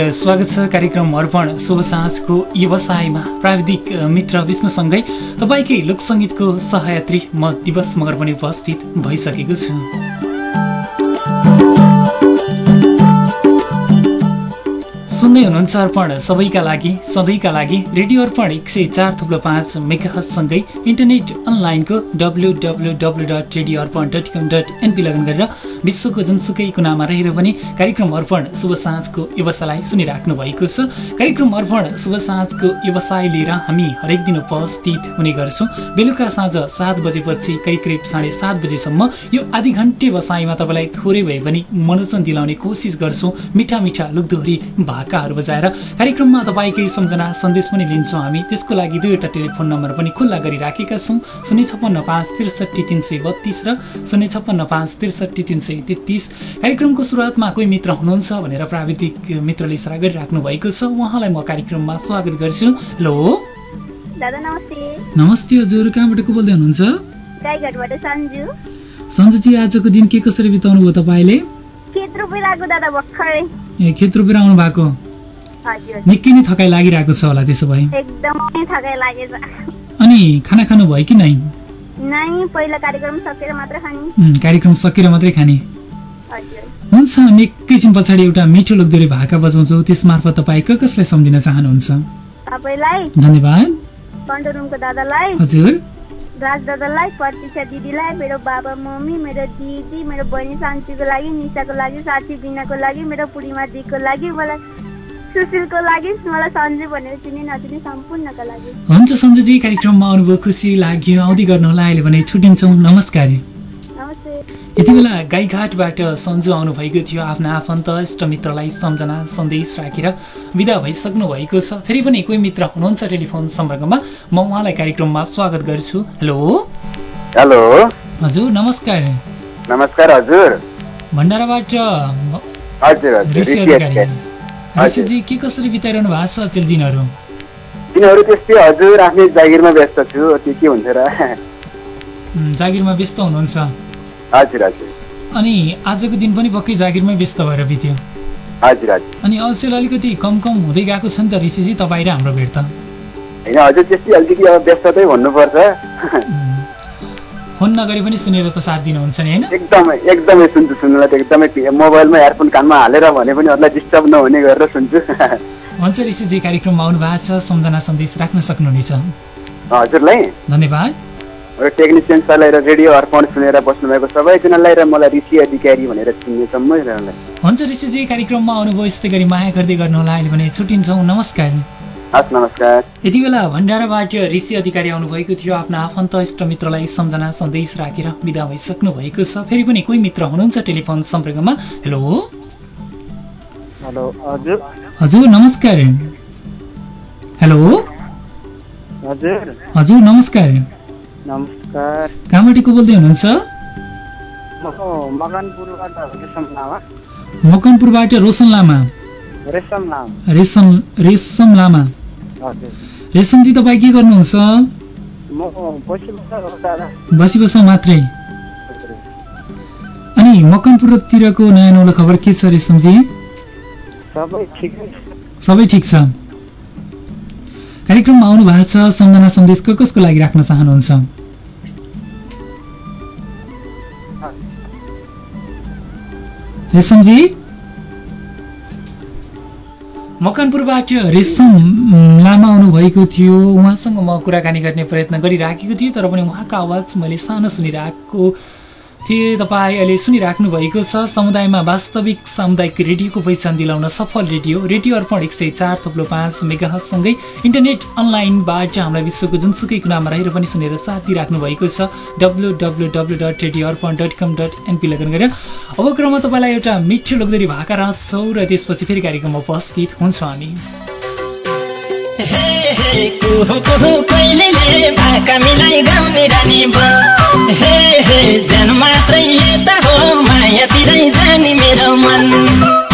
स्वागत छ कार्यक्रम अर्पण शुभ साँझको व्यवसायमा। प्राविधिक मित्र विष्णुसँगै तपाईँकै लोकसङ्गीतको सहयात्री म दिवस मगर पनि उपस्थित भइसकेको छु। सुन्दै हुनुहुन्छ अर्पण। सबैका लागि सधैँका लागि रेडियो अर्पण एक सय चार थुप्रो पाँच मेगासँगै इन्टरनेट अनलाइनको W W W dot radio Arpan dot com dot NP log on गरेर विश्वको जुनसुकै कुनामा रहेर पनि कार्यक्रम अर्पण शुभ साँझको व्यवसायलाई सुनिराख्नु भएको छ। कार्यक्रम अर्पण शुभ साँझको व्यवसाय लिएर हामी हरेक दिन उपस्थित हुने गर्छौँ। बेलुका साँझ सात बजेपछि करिब करिब साढे सात बजेसम्म यो आधी घन्टे बसाइमा तपाईँलाई थोरै भए पनि मनोरञ्जन दिलाउने कोसिस गर्छौँ। मिठा मिठा लुकदोहोरी भाग ढोकाहरू बजाएर कार्यक्रममा तपाईँकै सम्झना सन्देश पनि लिन्छौँ हामी। त्यसको लागि दुईवटा टेलिफोन नम्बर पनि खुल्ला गरिराखेका छौँ। शून्य छप्पन्न पाँच त्रिसठी तिन सय बत्तिस र शून्य छप्पन्न पाँच त्रिसठी तिन सय तेत्तिस। कार्यक्रमको सुरुवातमा कोही मित्र हुनुहुन्छ भनेर प्राविधिक मित्रले इसारा गरिराख्नु भएको छ। उहाँलाई म कार्यक्रममा स्वागत गर्छु। हेलो। नमस्ते। हजुर। कहाँबाट को बोल्दै हुनुहुन्छ? सन्जुजी आजको दिन के कसरी बिताउनु भयो तपाईँले ए खेत रोपेर आउनु भएको निकै नै थकाइ लागिरहेको छ होला त्यसो भए। एकदमै थकाइ लागेछ। अनि खाना खानु भयो कि नै? पहिला कार्यक्रम सकेर मात्र खाने। कार्यक्रम सकेर मात्रै खाने। हुन्छ हामी एकैछिन पछाडि एउटा मिठो लोकदोरी भाका बजाउँछौँ। त्यस मार्फत तपाईँ कसलाई सम्झिन चाहनुहुन्छ? धन्यवाद। दादालाई। हजुर। दादालाई प्रतीक्षा दिदीलाई मेरो बाबा मम्मी मेरो दिदी मेरो बहिनी शान्तिको लागि निशाको लागि साथी बिनाको लागि मेरो पुरीमा दिदीको लागि मलाई सुशीलको लागि मलाई सन्जु भनेर चिने नचिने सम्पूर्णको लागि। हुन्छ सन्जुजी कार्यक्रममा आउनुभयो खुसी लाग्यो आउँदै गर्नुहोला अहिले भने छुट्टिन्छौँ। नमस्कार। यति बेला गाईघाटबाट सन्जु आउनुभएको थियो आफ्ना आफन्त इष्टमित्रलाई सम्झना सन्देश राखेर विदा भइसक्नु भएको छ। फेरि पनि कोही मित्र हुनुहुन्छ टेलिफोन सम्पर्कमा। म उहाँलाई कार्यक्रममा स्वागत गर्छु। हेलो? हेलो? हजुर नमस्कार। नमस्कार हजुर। भण्डाराबाट ऋषिजी के कसरी बिताइरहनु भएको छ अचेल दिनहरू? दिनहरू त्यस्तै हजुर। आफ्नै जागिरमा व्यस्त छु। त्यो के हुन्छ र? जागिरमा व्यस्त हुनुहुन्छ। हजुर हजुर। अनि आजको दिन पनि पक्कै जागिरमै व्यस्त भएर बित्यो। हजुर हजुर। अनि अवश्य अलिकति कम कम हुँदै गएको छ नि त ऋषिजी तपाईँ र हाम्रो भेट त। होइन हजुर त्यस्तै अलिकति अब व्यस्ततै भन्नुपर्छ। फोन नगरे पनि सुनेर त साथ दिनुहुन्छ नि होइन? एकदमै एकदमै सुन्छु सुन्नुलाई त एकदमै मोबाइलमा एयरफोन कानमा हालेर भने पनि अरूलाई डिस्टर्ब नहुने गरेर सुन्छु। हुन्छ ऋषिजी कार्यक्रममा आउनु भएको छ। सम्झना सन्देश राख्न सक्नुहुनेछ। हजुरलाई। धन्यवाद। टेक्निसियन सरलाई र रेडियो अर्पण सुनेर बस्नुभएको सबैजनालाई र मलाई ऋषि अधिकारी भनेर चिन्ने सम्मैजनालाई हुन्छ ऋषिजी कार्यक्रममा आउनुभयो यस्तै गरी माया गर्दै गर्नुहोला। अहिले भने छुट्टिन्छौँ। नमस्कार। हस् नमस्कार। यति बेला भण्डाराबाट ऋषि अधिकारी आउनुभएको थियो। आफ्ना आफन्त इष्ट मित्रलाई सम्झना सन्देश राखेर विदा भइसक्नु भएको छ। फेरि पनि कोही मित्र हुनुहुन्छ टेलिफोन सम्पर्कमा? हेलो? हजुर। नमस्कार। हेलो? हजुर नमस्कार। नमस्कार। कहाँबाट को बोल्दै हुनुहुन्छ? मकनपुरबाट रोशन लामा। रेशम रेशम लामा। रेशमजी तपाईँ के गर्नुहुन्छ? बसी बस मात्रै। अनि मकनपुरतिरको नयाँ नौलो खबर के छ रेशमजी? सबै ठिक छ। कार्यक्रममा आउनु भएको छ सम्झना सन्देश कसको लागि राख्न चाहनुहुन्छ? मकनपुरबाट रेशम लामा आउनुभएको थियो। उहाँसँग म कुराकानी गर्ने प्रयत्न गरिराखेको थिएँ तर पनि उहाँको आवाज मैले सानो सुनिरहेको थिए तपाईँ अहिले सुनिराख्नु भएको छ समुदायमा वास्तविक सामुदायिक रेडियोको पहिचान दिलाउन सफल रेडियो रेडियो अर्पण एक सय चार थप्लो पाँच मेगासँगै इन्टरनेट अनलाइनबाट हामीलाई विश्वको जुनसुकै कुनामा रहेर पनि सुनेर साथ दिइराख्नु भएको छ। W W W dot radio Arpan dot com dot NP लगन गरेर। अब क्रममा तपाईँलाई एउटा मिठो लोकदरी भाका राख्छौँ र त्यसपछि फेरि कार्यक्रममा उपस्थित हुन्छौँ हामी। कहिलेले भाका मिलाई गाउने रानी हे हे ज्यान मात्रै यता हो मायातिरै जाने मेरो मन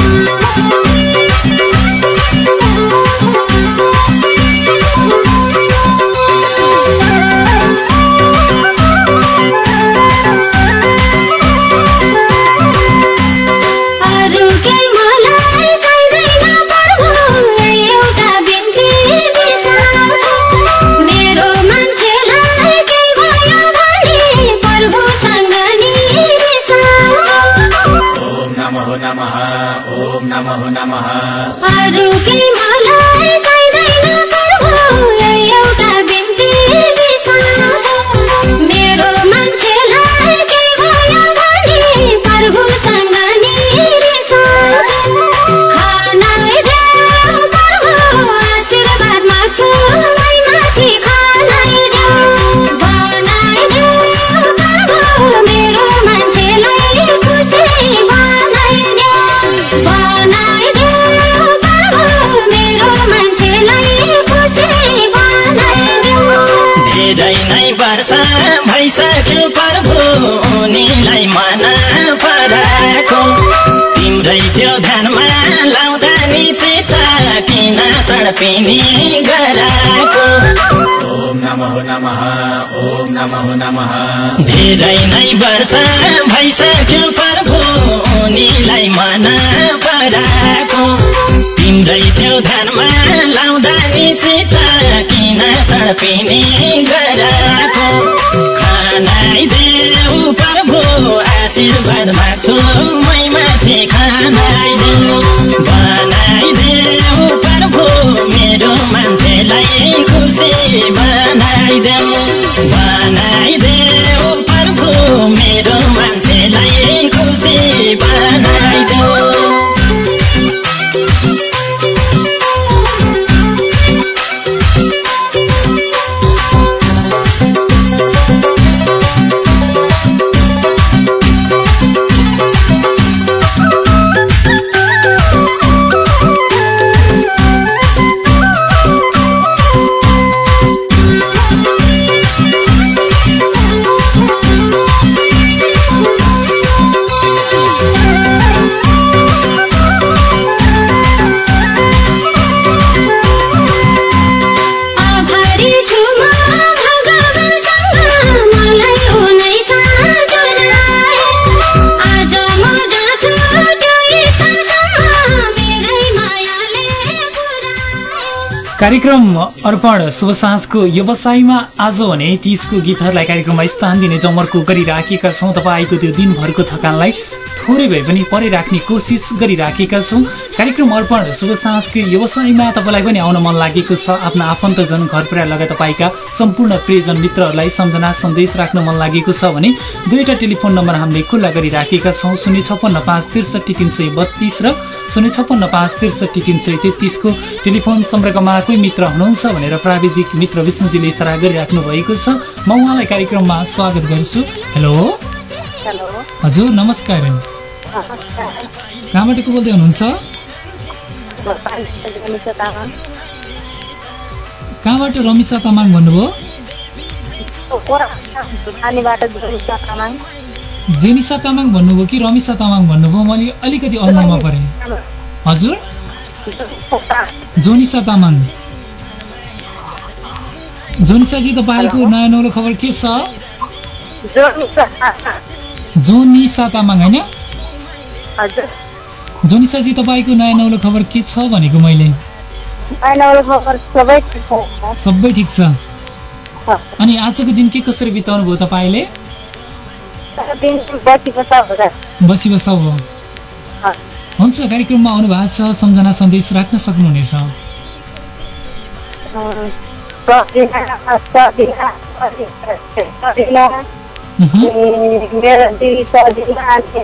ॐ नमो। नमः तडपिनी गराएको धेरै नै वर्ष भइसक्यो प्रभु उनीलाई मन पराएको। तिम्रै त्यो ध्यानमा लाउँदा नि चित्त किन तडपिनी गराएको। खानाइदेऊ प्रभु आशीर्वाद माग्छु मै माथि खानाइदेऊ खुसी बनाइदेऊ कार्यक्रम अर्पण शुभ साँझको व्यवसायमा आज भने तिजको गीतहरूलाई कार्यक्रममा स्थान दिने जमर्को गरिराखेका छौँ। तपाईँको त्यो दिनभरको थकानलाई थोरै भए पनि परे राख्ने कोसिस गरिराखेका छौँ। कार्यक्रम अर्पण शुभ साँझको व्यवसायमा तपाईँलाई पनि आउन मन लागेको छ। आफ्ना आफन्तजन घर परिवार लगायत तपाईँका सम्पूर्ण प्रियजन मित्रहरूलाई सम्झना सन्देश राख्न मन लागेको छ भने दुईवटा टेलिफोन नम्बर हामीले खुल्ला गरिराखेका छौँ। शून्य छप्पन्न पाँच त्रिसठी तिन सय बत्तिस र शून्य छप्पन्न पाँच त्रिसठी तिन सय तेत्तिसको टेलिफोन सम्पर्कमा कोही मित्र हुनुहुन्छ भनेर प्राविधिक मित्र विष्णुजीले इसारा गरिराख्नु भएको छ। म उहाँलाई कार्यक्रममा स्वागत गर्छु। हेलो। हजुर नमस्कार कहाँबाट को बोल्दै हुनुहुन्छ? कहाँबाट रमिसा तामाङ भन्नुभयो? जेनिसा तामाङ। भन्नुभयो कि रमिसा तामाङ भन्नुभयो? मैले अलिकति अनुमानमा परेँ। हजुर। जोनिसा तामाङ। जोनिसाजी तपाईँको नयाँ नौलो खबर के छ? जोनिसा। तामाङ होइन? जोनिसाजी तपाईँको नयाँ नौलो खबर के छ भनेको मैले? सबै ठिक छ। सबै ठिक छ। अनि आजको दिन के कसरी बिताउनु भयो तपाईँले? बसी बस हो हुन्छ कार्यक्रममा आउनु भएको छ सम्झना सन्देश राख्न सक्नुहुनेछ? मेरो दिदी सजिलो अनि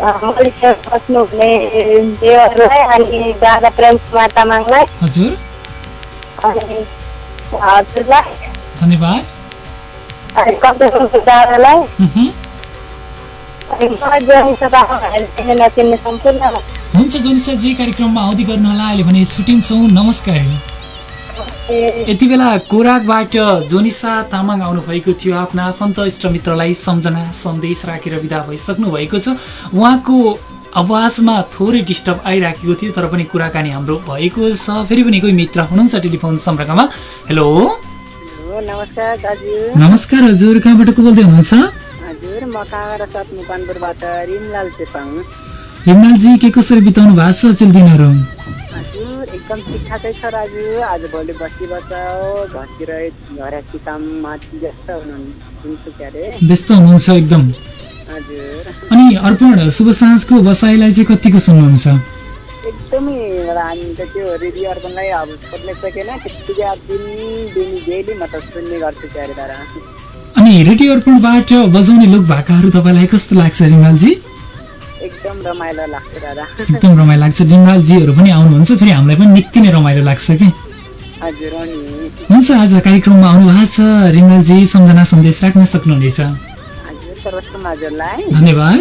मलिसा बस्नुहुने देवरलाई अनि दादा प्रेम कुमार तामाङलाई हजुर। अनि हजुरलाई धन्यवाद। अनि कम्प्युटर दादालाई उहुँ, अनि मलाई जोडिन्छ तामाङहरू चिन्ने नचिन्ने सम्पूर्ण हुन्छ जोनिसाजी कार्यक्रममा आउँदै गर्नुहोला। अहिले भने छुट्टिन्छौँ। नमस्कार। यति बेला कोराकबाट जोनिसा तामाङ आउनुभएको थियो। आफ्ना आफन्त इष्टमित्रलाई सम्झना सन्देश राखेर विदा भइसक्नु भएको छ। उहाँको आवाजमा थोरै डिस्टर्ब आइराखेको थियो तर पनि कुराकानी हाम्रो भएको छ। फेरि पनि कोही मित्र हुनुहुन्छ टेलिफोन सम्पर्कमा? हेलो। नमस्कार हजुर। कहाँबाट को बोल्दै हुनुहुन्छ? म रिमलाल चेपाङ हिमलालजी के कसरी बिताउनु भएको छ अचेल दिनहरू? हजुर एकदम ठिकठाकै छ दाजु आज भोलि घरतिर घरकी हुनुहुन्छ के अरे व्यस्त हुनुहुन्छ एकदम। हजुर। अनि अर्पण शुभ साँझको बसाइलाई चाहिँ कतिको सुन्नुहुन्छ? एकदमै हामी त त्यो रेडियो अर्पणलाई अब सोध्नै सकेन त्यतिकै दिन दिन डेली म त सुन्ने गर्छु क्यारे तर अनि रेडियो अर्पणबाट बजाउने लोक भाकाहरू तपाईँलाई कस्तो लाग्छ रिमालजी? एकदम रमाइलो लाग्छ दादा। एकदम रमाइलो लाग्छ। रिमालजीहरू पनि आउनुहुन्छ फेरि हामीलाई पनि निकै नै रमाइलो लाग्छ कि? हुन्छ आज कार्यक्रममा आउनु भएको छ रिमालजी सम्झना सन्देश राख्न सक्नुहुनेछ। धन्यवाद।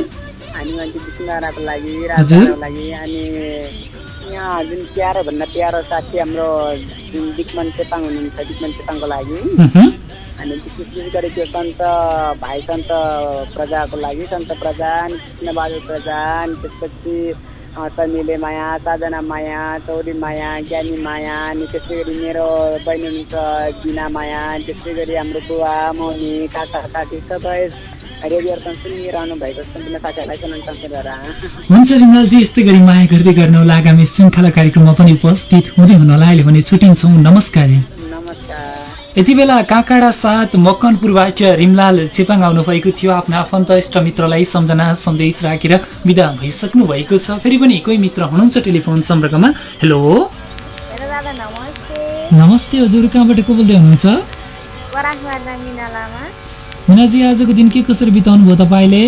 हजुर। यहाँ जुन प्यारो भन्दा प्यारो साथी हाम्रो जुन चेपाङ हुनुहुन्छ चेपाङको लागि। अनि विशेष गरी त्यो सन्त भाइ सन्त प्रजाको लागि सन्त प्रजा अनि कृष्णबहादुर प्रजा अनि त्यसपछि समीले माया साधना माया चौरी माया ज्ञानी माया अनि त्यसै गरी मेरो बहिनी हुनुहुन्छ बिना माया अनि त्यसै गरी हाम्रो बुवा मम्मी काका काकी सबै सुनिरहनु भएको सम्पूर्ण साथीहरूलाई सुनाउन हुन्छ रिमलालजी यस्तै गरी माया गर्दै गर्नुहोला आगामी श्रृङ्खला कार्यक्रममा पनि उपस्थित हुँदै हुनुहोला अहिले भने छुट्टिन्छौँ। नमस्कार। नमस्कार। यति बेला काकाडा साथ मकनपुरबाट रिमलाल चेपाङ आउनुभएको थियो। आफ्ना आफन्त इष्ट मित्रलाई सम्झना सन्देश राखेर विदा भइसक्नु भएको छ। फेरि पनि कोही मित्र हुनुहुन्छ टेलिफोन सम्पर्कमा? हेलो नमस्ते। नमस्ते हजुर कहाँबाट को बोल्दै हुनुहुन्छ? मिनाजी आजको दिन के कसरी बिताउनु भयो तपाईँले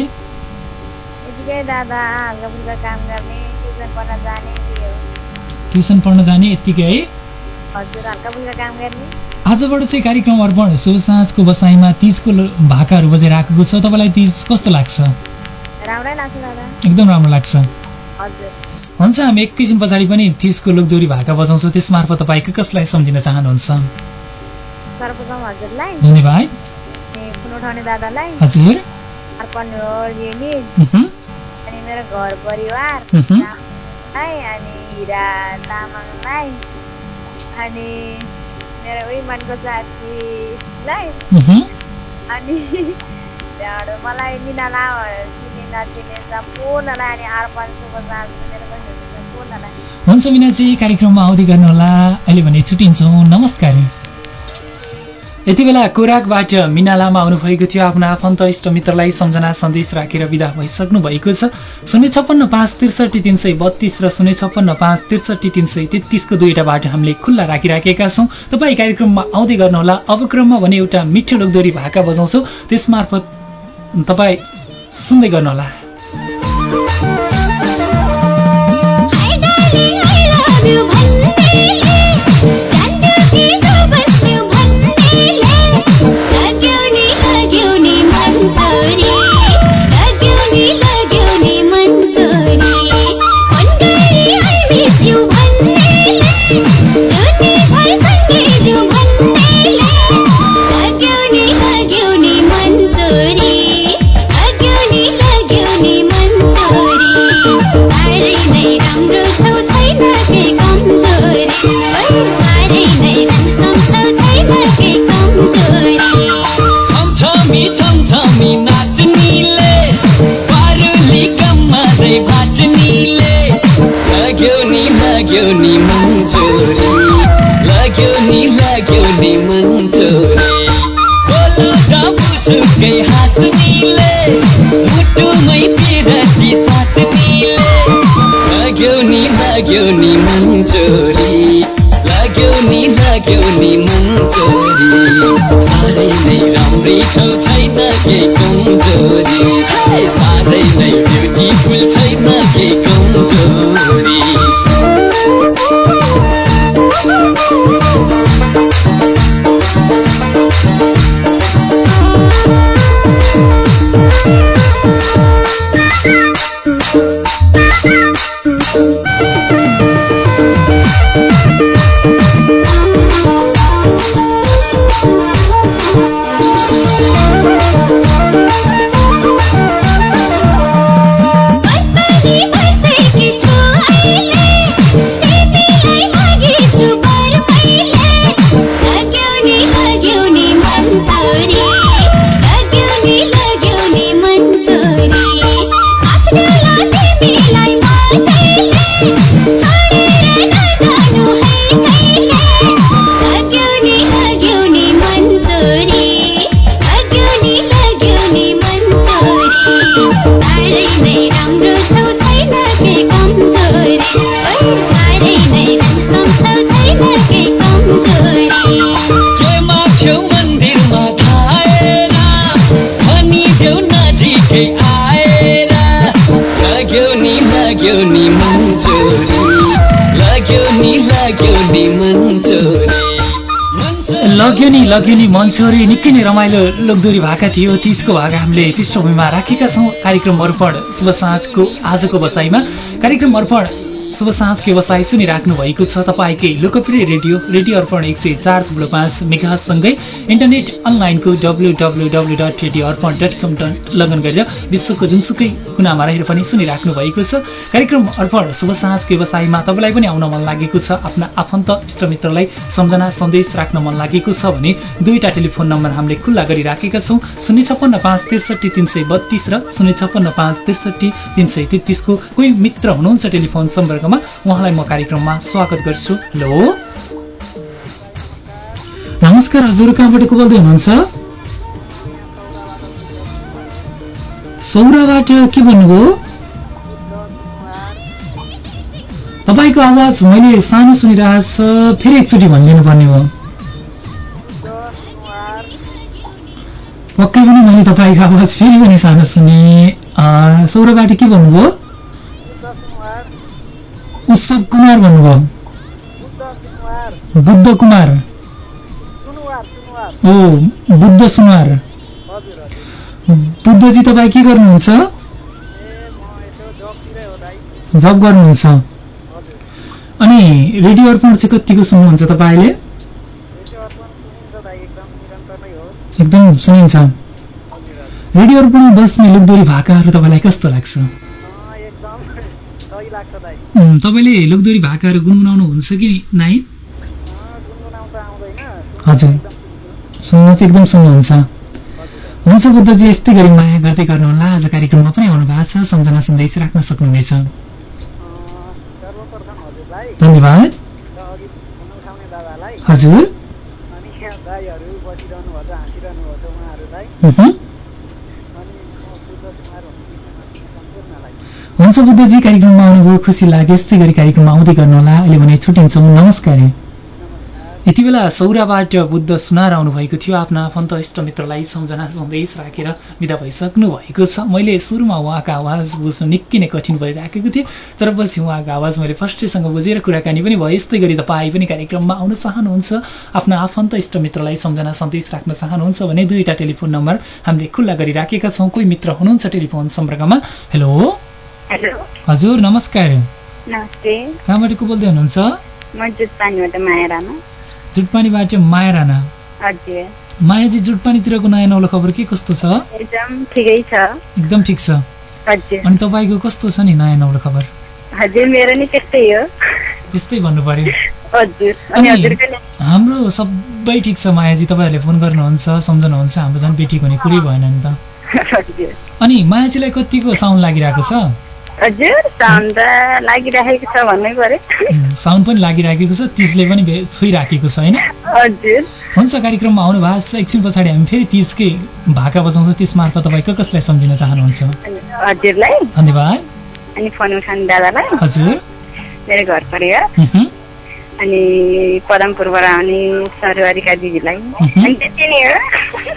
ट्युसन पढ्न जाने यत्तिकै है आजबाट चाहिँ कार्यक्रम अर्पण शुभ साँझको बसाइमा तिजको भाकाहरू बजेर आएको छ। तपाईँलाई तिज कस्तो लाग्छ? एकदम राम्रो लाग्छ। हुन्छ हामी एकैछिन पछाडि पनि तिजको लोकदोरी भाका बजाउँछौँ। त्यसमार्फत तपाईँ के कसलाई सम्झिन चाहनुहुन्छ? मेरो घर परिवार। अनि हिरा तामाङलाई अनि मेरो उही मनको साथीलाई। अनि त्यहाँबाट मलाई मिना लामा चिने नचिने सम्पूर्णलाई अनि अर्पण शुभ साँझ सुनेर बस्नुहुन्छ सम्पूर्णलाई हुन्छ मिनाजी कार्यक्रममा आउँदै गर्नुहोला. अहिले भने छुट्टिन्छौँ. नमस्कार। यति बेला कोराकबाट मिना लामा आउनुभएको थियो। आफ्नो आफन्त इष्ट मित्रलाई सम्झना सन्देश राखेर विदा भइसक्नु भएको छ। शून्य छप्पन्न पाँच त्रिसठी तिन सय बत्तिस र शून्य छप्पन्न पाँच त्रिसठी तिन सय तेत्तिसको दुईवटा बाटो हामीले खुल्ला राखिराखेका छौँ। तपाईँ कार्यक्रममा आउँदै गर्नुहोला। अब क्रममा भने एउटा मिठो लोकदोरी भाका बजाउँछौँ। त्यसमार्फत तपाईँ सुन्दै गर्नुहोला। लभ मन्चोरी लाग्यो नि लाग्यो नि मन्चोरी साह्रै नै राम्रै छौ छैन के कमजोरी। साह्रै नै ब्युटिफुल छैन के कमजोरी। तिमीलाई लग्यो नि लग्यो नि निकै नै रमाइलो लोकदोरी भाका थियो। तिसको भाका हामीले पृष्ठभूमिमा राखेका छौँ। कार्यक्रम अर्पण शुभ साँझको आजको बसाइमा। कार्यक्रम अर्पण शुभ साँझको व्यवसाय सुनिराख्नु भएको छ। तपाईँकै लोकप्रिय रेडियो रेडियो अर्पण एक सय चार थुप्रो पाँच मेगासँगै इन्टरनेट अनलाइनको W W W dot radio Arpan dot com dot लगन गरेर विश्वको जुनसुकै कुनामा रहेर पनि सुनिराख्नु भएको छ। कार्यक्रम अर्पण शुभ साँझको व्यवसायमा तपाईँलाई पनि आउन मन लागेको छ। आफ्ना आफन्त इष्टमित्रलाई सम्झना सन्देश राख्न मन लागेको छ भने दुईवटा टेलिफोन नम्बर हामीले खुल्ला गरिराखेका छौँ। शून्य छप्पन्न पाँच त्रिसठी तिन सय बत्तिस र शून्य छप्पन्न पाँच त्रिसठी तिन सय तेत्तिसको कोही मित्र हुनुहुन्छ टेलिफोन सम्पर्कमा उहाँलाई म कार्यक्रममा स्वागत गर्छु। हेलो। नमस्कार हजुर कहाँबाट को बोल्दै हुनुहुन्छ? सौराबाट के भन्नुभयो? तपाईँको आवाज मैले सानो सुनिरहेको छ फेरि एकचोटि भनिदिनु पर्ने भयो पक्कै पनि मैले तपाईँको आवाज फेरि पनि सानो सुने। सौराबाट के भन्नुभयो? उत्सव कुमार भन्नुभयो। बुद्ध कुमार। ओ बुद्ध सुमार बुद्धजी तपाईँ के गर्नुहुन्छ? जब गर्नुहुन्छ। अनि रेडियो अर्पण चाहिँ कतिको सुन्नुहुन्छ तपाईँले? एकदम सुनिन्छ। रेडियो अर्पणमा बस्ने लोकदोरी भाकाहरू तपाईँलाई कस्तो लाग्छ? उम्, तपाईँले लोकदोरी भाकाहरू गुनगुनाउनु हुन्छ कि नाइ? हजुर। सुन्न चाहिँ एकदम सुन्नुहुन्छ हुन्छ। बुद्धजी यस्तै गरी माया गर्दै गर्नुहोला। आज कार्यक्रममा पनि आउनु भएको छ। सम्झना सन्देश राख्न सक्नुहुनेछ। धन्यवाद। हजुर अनि यहाँ दाईहरू बसिरहनु भएको छ हाँसिरहनु भएको छ उहाँहरूलाई उहुँ। अनि म बुद्ध कुमार भन्ने सम्पूर्णलाई हुन्छ बुद्धजी कार्यक्रममा आउनुभयो खुसी लाग्यो यस्तै गरी कार्यक्रममा आउँदै गर्नुहोला। अहिले भने छुट्टिन्छौँ। नमस्कार। यति बेला सौराबाट बुद्ध सुनार आउनुभएको थियो आफ्ना आफन्त इष्टमित्रलाई सम्झना सन्देश राखेर विदा भइसक्नु भएको छ। मैले सुरुमा उहाँको आवाज बुझ्नु निकै नै कठिन भइराखेको थिएँ तर पछि उहाँको आवाज मैले फर्स्टैसँग बुझेर कुराकानी पनि भयो। यस्तै गरी तपाईँ पनि कार्यक्रममा आउन चाहनुहुन्छ आफ्ना आफन्त इष्टमित्रलाई सम्झना सन्देश राख्न चाहनुहुन्छ भने दुईवटा टेलिफोन नम्बर हामीले खुल्ला गरिराखेका छौँ। कोही मित्र हुनुहुन्छ टेलिफोन सम्पर्कमा? हेलो? हजुर नमस्कार। नमस्ते। कहाँबाट को बोल्दै हुनुहुन्छ? म जुटपानीबाट माया राणा। जुटपानीबाट माया राणा। हजुर। मायाजी जुटपानीतिरको नयाँ नौलो खबर के कस्तो छ? एकदम ठिकै छ। एकदम ठिक छ। हजुर। अनि तपाईँको कस्तो छ नि नयाँ नौलो खबर? हजुर मेरो नि त्यस्तै हो। त्यस्तै भन्नु पर्यो। हाम्रो सबै ठिक छ मायाजी। तपाईँहरूले फोन गर्नुहुन्छ सम्झनुहुन्छ हाम्रो झन् बेटी हुने कुरै भएन नि त। अनि मायाजीलाई कतिको साउन्ड लागिरहेको छ? हजुर साउन्ड त लागिराखेको छ भन्नै पर्यो साउन्ड पनि लागिराखेको छ तिजले पनि छोइराखेको छ होइन? हजुर। हुन्छ कार्यक्रममा आउनु भएको छ एकछिन पछाडि हामी फेरि तिजकै भाका बजाउँछौँ त्यस मार्फत तपाईँ क कसलाई सम्झिन चाहनुहुन्छ? हजुरलाई। धन्यवाद। अनि फोन उठाउने दादालाई। हजुर। मेरो घर परिवार। अनि पदमपुरबाट आउने सरुवारीका दिदीलाई। मह्म। अनि त्यति नै हो।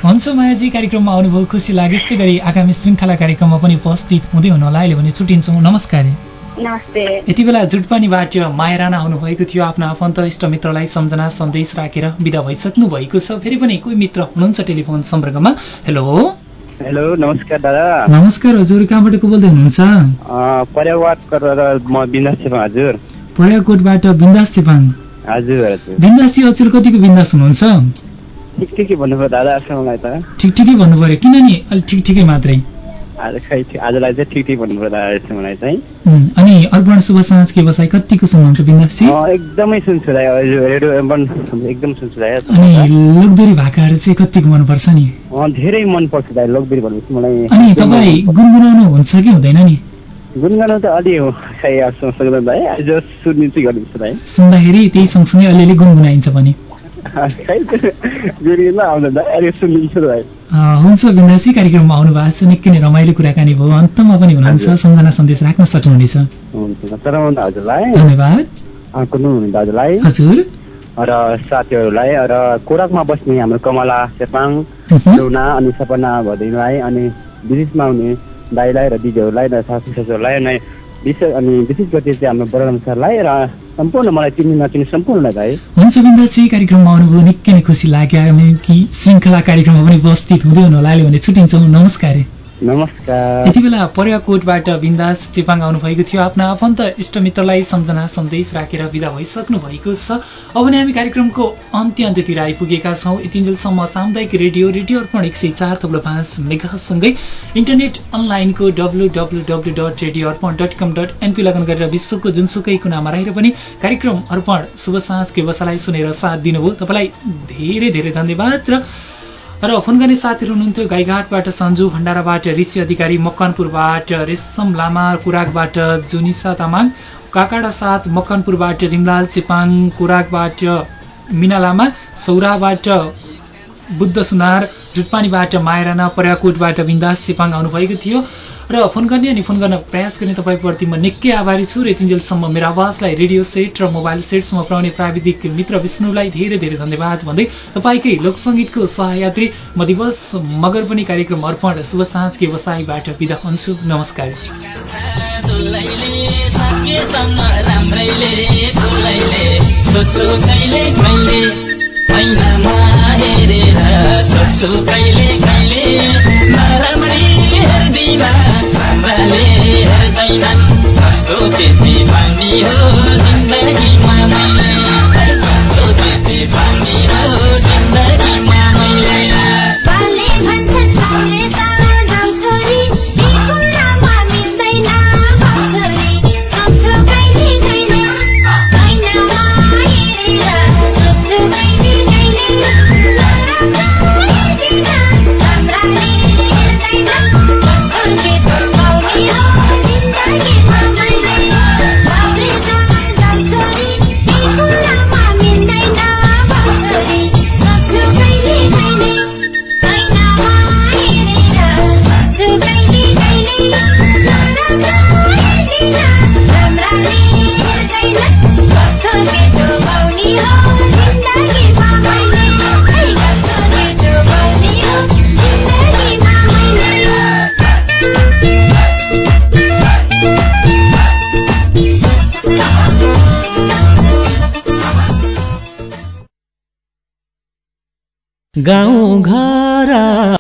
हुन्छ मायाजी कार्यक्रममा आउनुभयो खुसी लाग्यो। यस्तै गरी आगामी श्रृङ्खला कार्यक्रममा पनि उपस्थित हुँदै हुनुहोला अहिले भने छुट्टिन्छौँ। नमस्कार। नमस्ते। यति बेला जुटपानीबाट माया राणा आउनुभएको थियो। आफ्नो आफन्त इष्टमित्रलाई सम्झना सन्देश राखेर विदा भइसक्नु भएको छ। फेरि पनि कोही मित्र हुनुहुन्छ टेलिफोन सम्पर्कमा? हेलो। हेलो नमस्कार दादा। नमस्कार हजुर। कहाँबाट को बोल्दै हुनुहुन्छ? हजुर। पर्याकोटबाट बिन्दास चेपाङ बिन्दासी अचेल कतिको बिन्दास हुनुहुन्छ? ठिक ठिकै भन्नु पर्यो किन नि अलिक ठिक ठिकै मात्रै आजलाई चाहिँ ठिक ठिक मलाई चाहिँ। अनि अर्पण शुभ व्यवसाय कतिको सुन्नुहुन्छ बिन्दासी? अँ, एकदमै सुन्छु दाइ हजुर रेडियो एम्बन एकदम सुन्छु दाइ अनि लोकदोरी भाकाहरू चाहिँ कतिको मनपर्छ नि? धेरै मनपर्छ दाइ लोकबिर भनेपछि मलाई। अनि तपाईँ गुनगुनाउनु हुन्छ कि हुँदैन नि? गुनगाउनु त अलि हो खै अब सुन्न सक्दैन दाइ आज सुन्ने चाहिँ गरिदिन्छु दाइ सुन्दाखेरि त्यही सँगसँगै अलिअलि गुनगुनाइन्छ खै गुनगुन अहिले हुन्छ बिन्दासी कार्यक्रममा आउनु भएको छ निकै नै रमाइलो कुराकानी भयो। अन्तमा पनि हुनुहुन्छ हजुर। सम्झना सन्देश राख्न सक्नुहुनेछ। धन्यवाद। दाजुलाई। हजुर। र साथीहरूलाई र कोराकमा बस्ने हाम्रो कमला सेपाङ लुना अनि सपना अनि विदेशमा हुने दाईलाई र दिदीहरूलाई र सासू ससुरलाई अनि विशेष अनि विशेष गरी चाहिँ हाम्रो सरलाई र सम्पूर्ण मलाई चिन्ने नचिन्ने सम्पूर्णलाई भाइ हुन्छ कार्यक्रममा आउनुभयो निकै नै खुसी लाग्यो कि श्रृङ्खला कार्यक्रममा पनि उपस्थित हुँदै हुनु भने छुट्टिन्छौँ। नमस्कार। नमस्कार। यति बेला पर्याकोटबाट बिन्दास चेपाङ आउनुभएको थियो। आफ्ना आफन्त इष्टमित्रलाई सम्झना सन्देश राखेर विदा भइसक्नु भएको छ। अब नै हामी कार्यक्रमको अन्त्य अन्त्यतिर आइपुगेका छौँ। यतिन्जेलसम्म सामुदायिक रेडियो रेडियो अर्पण एक सय चार थप्लो पाँच मेगासँगै इन्टरनेट अनलाइनको W W W dot radio Arpan dot com dot NP लगन गरेर विश्वको जुनसुकै कुनामा रहेर पनि कार्यक्रम अर्पण शुभ साँझको व्यवसायलाई सुनेर साथ दिनुभयो। तपाईँलाई धेरै धेरै धन्यवाद र र फोन गर्ने साथीहरू हुनुहुन्थ्यो गाईघाटबाट सन्जु भण्डाराबाट ऋषि अधिकारी मकनपुरबाट रेशम लामा कुराकबाट जुनिसा तामाङ काकाडा साथ मकनपुरबाट रिमलाल चेपाङ कुराकबाट मिना लामा सौराबाट बुद्ध सुनार जुटपानीबाट माया राणा पर्याकोटबाट बिन्दास चेपाङ आउनुभएको थियो। र फोन गर्ने अनि फोन गर्न प्रयास गर्ने तपाईँप्रति म निकै आभारी छु र यतिन्जेलसम्म मेरो आवाजलाई रेडियो सेट र मोबाइल सेटसम्म पुऱ्याउने प्राविधिक मित्र विष्णुलाई धेरै धेरै धन्यवाद भन्दै तपाईँकै लोकसङ्गीतको सहयात्री म दिवस मगर पनि कार्यक्रम अर्पण शुभ साँझ व्यवसायबाट बिदा हुन्छु। नमस्कार। हेरेर सोच्छु कहिले कहिले हेर्दिन राम्राले हेर्दैनन् कस्तो त्यति पानी हो जिन्दगीमा मैले कस्तो त्यति पानी हो जिन्दगीमा मैले गाउँ घर